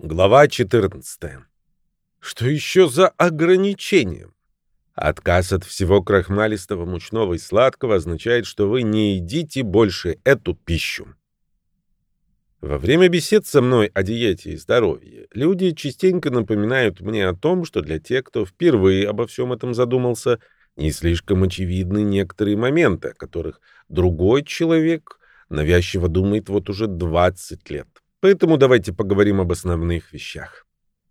Глава 14. Что еще за ограничение? Отказ от всего крахмалистого, мучного и сладкого означает, что вы не едите больше эту пищу. Во время бесед со мной о диете и здоровье люди частенько напоминают мне о том, что для тех, кто впервые обо всем этом задумался, не слишком очевидны некоторые моменты, о которых другой человек навязчиво думает вот уже 20 лет. Поэтому давайте поговорим об основных вещах.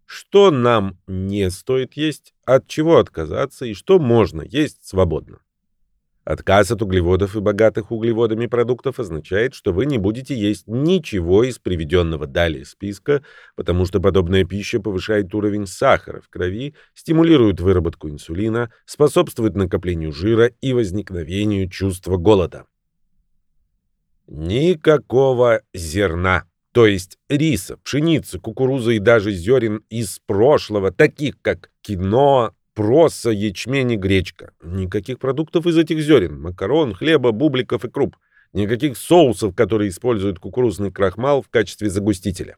Что нам не стоит есть, от чего отказаться и что можно есть свободно. Отказ от углеводов и богатых углеводами продуктов означает, что вы не будете есть ничего из приведенного далее списка, потому что подобная пища повышает уровень сахара в крови, стимулирует выработку инсулина, способствует накоплению жира и возникновению чувства голода. Никакого зерна то есть риса, пшеницы, кукурузы и даже зерен из прошлого, таких как киноа, проса, ячмень и гречка. Никаких продуктов из этих зерен, макарон, хлеба, бубликов и круп. Никаких соусов, которые используют кукурузный крахмал в качестве загустителя.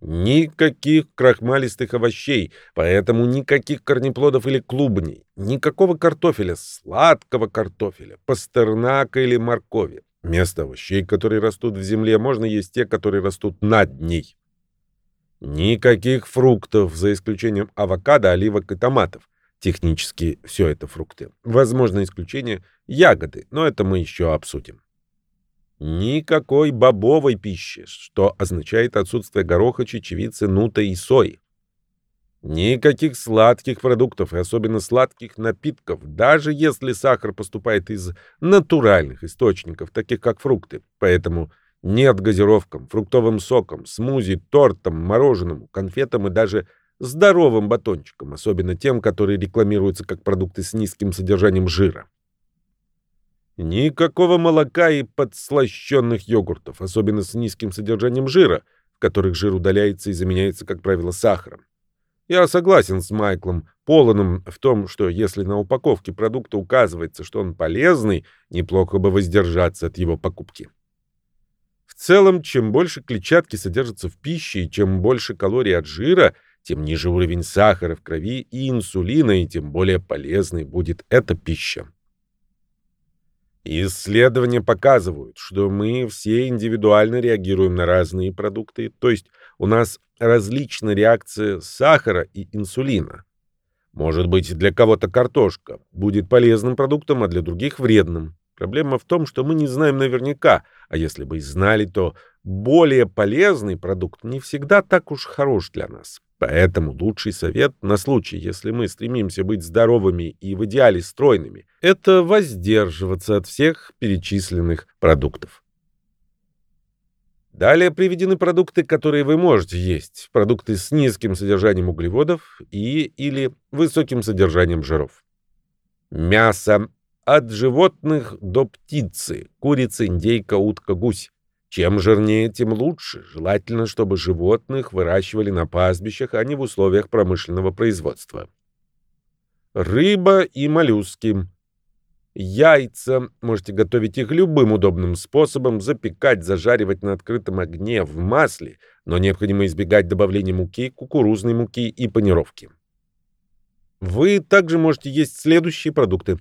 Никаких крахмалистых овощей, поэтому никаких корнеплодов или клубней, никакого картофеля, сладкого картофеля, пастернака или моркови. Вместо овощей, которые растут в земле, можно есть те, которые растут над ней. Никаких фруктов, за исключением авокадо, оливок и томатов. Технически все это фрукты. Возможно исключение – ягоды, но это мы еще обсудим. Никакой бобовой пищи, что означает отсутствие гороха, чечевицы, нута и сои. Никаких сладких продуктов и особенно сладких напитков, даже если сахар поступает из натуральных источников, таких как фрукты. Поэтому нет газировкам, фруктовым сокам, смузи, тортам, мороженому, конфетам и даже здоровым батончикам, особенно тем, которые рекламируются как продукты с низким содержанием жира. Никакого молока и подслащенных йогуртов, особенно с низким содержанием жира, в которых жир удаляется и заменяется, как правило, сахаром. Я согласен с Майклом Поланом в том, что если на упаковке продукта указывается, что он полезный, неплохо бы воздержаться от его покупки. В целом, чем больше клетчатки содержится в пище и чем больше калорий от жира, тем ниже уровень сахара в крови и инсулина, и тем более полезной будет эта пища. Исследования показывают, что мы все индивидуально реагируем на разные продукты, то есть у нас различна реакция сахара и инсулина. Может быть, для кого-то картошка будет полезным продуктом, а для других вредным. Проблема в том, что мы не знаем наверняка, а если бы и знали, то более полезный продукт не всегда так уж хорош для нас. Поэтому лучший совет на случай, если мы стремимся быть здоровыми и в идеале стройными, это воздерживаться от всех перечисленных продуктов. Далее приведены продукты, которые вы можете есть. Продукты с низким содержанием углеводов и или высоким содержанием жиров. Мясо от животных до птицы, курица, индейка, утка, гусь. Чем жирнее, тем лучше. Желательно, чтобы животных выращивали на пастбищах, а не в условиях промышленного производства. Рыба и моллюски. Яйца. Можете готовить их любым удобным способом, запекать, зажаривать на открытом огне в масле, но необходимо избегать добавления муки, кукурузной муки и панировки. Вы также можете есть следующие продукты.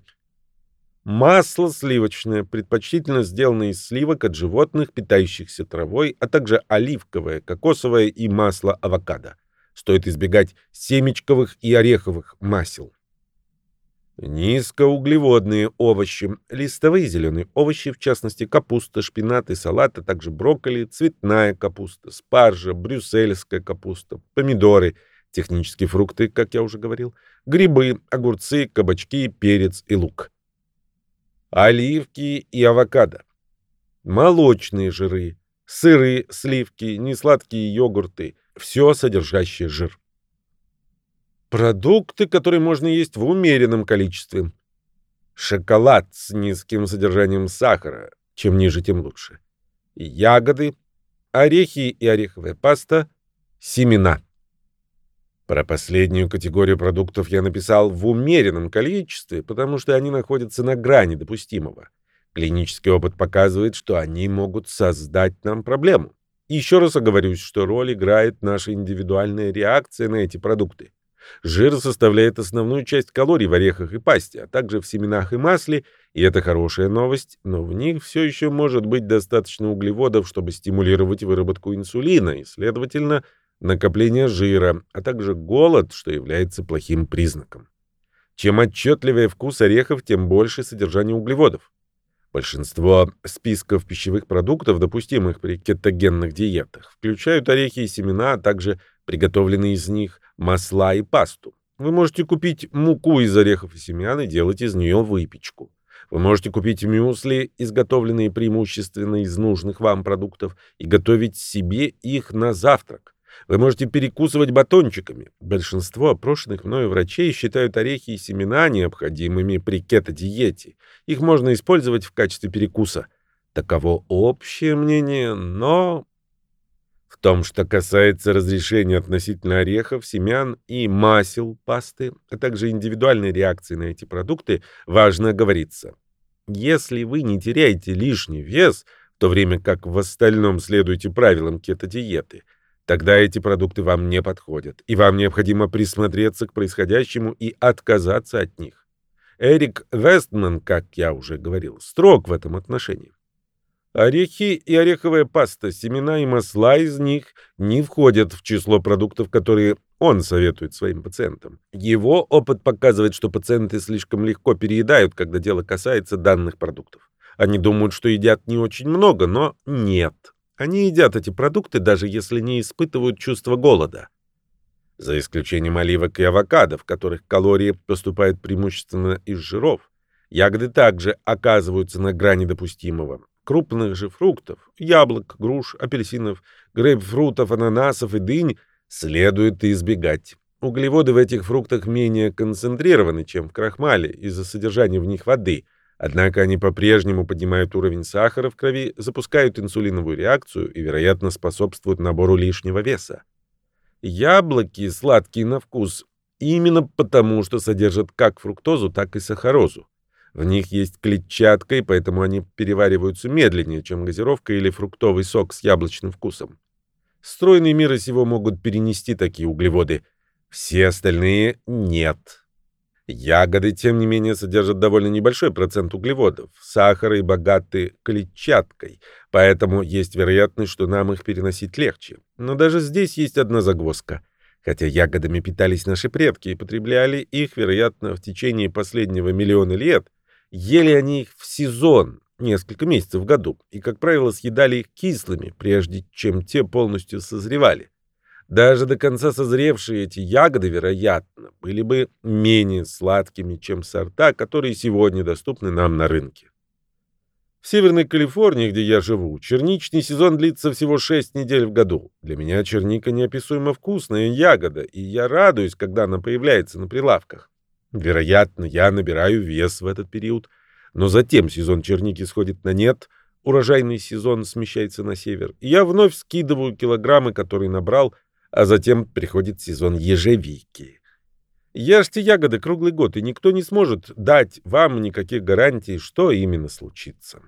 Масло сливочное, предпочтительно сделанное из сливок от животных, питающихся травой, а также оливковое, кокосовое и масло авокадо. Стоит избегать семечковых и ореховых масел. Низкоуглеводные овощи, листовые зеленые овощи, в частности капуста, шпинат и салат, а также брокколи, цветная капуста, спаржа, брюссельская капуста, помидоры, технические фрукты, как я уже говорил, грибы, огурцы, кабачки, перец и лук оливки и авокадо. Молочные жиры, сыры, сливки, несладкие йогурты, все содержащее жир. Продукты, которые можно есть в умеренном количестве. Шоколад с низким содержанием сахара, чем ниже, тем лучше. Ягоды, орехи и ореховая паста, семена. Про последнюю категорию продуктов я написал в умеренном количестве, потому что они находятся на грани допустимого. Клинический опыт показывает, что они могут создать нам проблему. Еще раз оговорюсь, что роль играет наша индивидуальная реакция на эти продукты. Жир составляет основную часть калорий в орехах и пасте, а также в семенах и масле, и это хорошая новость, но в них все еще может быть достаточно углеводов, чтобы стимулировать выработку инсулина и, следовательно, накопление жира, а также голод, что является плохим признаком. Чем отчетливее вкус орехов, тем больше содержание углеводов. Большинство списков пищевых продуктов, допустимых при кетогенных диетах, включают орехи и семена, а также приготовленные из них масла и пасту. Вы можете купить муку из орехов и семян и делать из нее выпечку. Вы можете купить мюсли, изготовленные преимущественно из нужных вам продуктов, и готовить себе их на завтрак. Вы можете перекусывать батончиками. Большинство опрошенных мною врачей считают орехи и семена необходимыми при кето-диете. Их можно использовать в качестве перекуса. Таково общее мнение, но... В том, что касается разрешения относительно орехов, семян и масел пасты, а также индивидуальной реакции на эти продукты, важно говориться. Если вы не теряете лишний вес, в то время как в остальном следуете правилам кето-диеты – Тогда эти продукты вам не подходят, и вам необходимо присмотреться к происходящему и отказаться от них. Эрик Вестман, как я уже говорил, строг в этом отношении. Орехи и ореховая паста, семена и масла из них не входят в число продуктов, которые он советует своим пациентам. Его опыт показывает, что пациенты слишком легко переедают, когда дело касается данных продуктов. Они думают, что едят не очень много, но нет. Они едят эти продукты, даже если не испытывают чувство голода. За исключением оливок и авокадо, в которых калории поступают преимущественно из жиров. Ягоды также оказываются на грани допустимого. Крупных же фруктов – яблок, груш, апельсинов, грейпфрутов, ананасов и дынь – следует избегать. Углеводы в этих фруктах менее концентрированы, чем в крахмале, из-за содержания в них воды – Однако они по-прежнему поднимают уровень сахара в крови, запускают инсулиновую реакцию и, вероятно, способствуют набору лишнего веса. Яблоки сладкие на вкус именно потому, что содержат как фруктозу, так и сахарозу. В них есть клетчатка, и поэтому они перевариваются медленнее, чем газировка или фруктовый сок с яблочным вкусом. Стройные миры сего могут перенести такие углеводы. Все остальные — нет. Ягоды, тем не менее, содержат довольно небольшой процент углеводов, сахара и богаты клетчаткой, поэтому есть вероятность, что нам их переносить легче. Но даже здесь есть одна загвоздка. Хотя ягодами питались наши предки и потребляли их, вероятно, в течение последнего миллиона лет, ели они их в сезон, несколько месяцев в году, и, как правило, съедали их кислыми, прежде чем те полностью созревали. Даже до конца созревшие эти ягоды, вероятно, были бы менее сладкими, чем сорта, которые сегодня доступны нам на рынке. В Северной Калифорнии, где я живу, черничный сезон длится всего 6 недель в году. Для меня черника неописуемо вкусная ягода, и я радуюсь, когда она появляется на прилавках. Вероятно, я набираю вес в этот период, но затем сезон черники сходит на нет, урожайный сезон смещается на север, и я вновь скидываю килограммы, которые набрал, а затем приходит сезон ежевики. Ешьте ягоды круглый год, и никто не сможет дать вам никаких гарантий, что именно случится.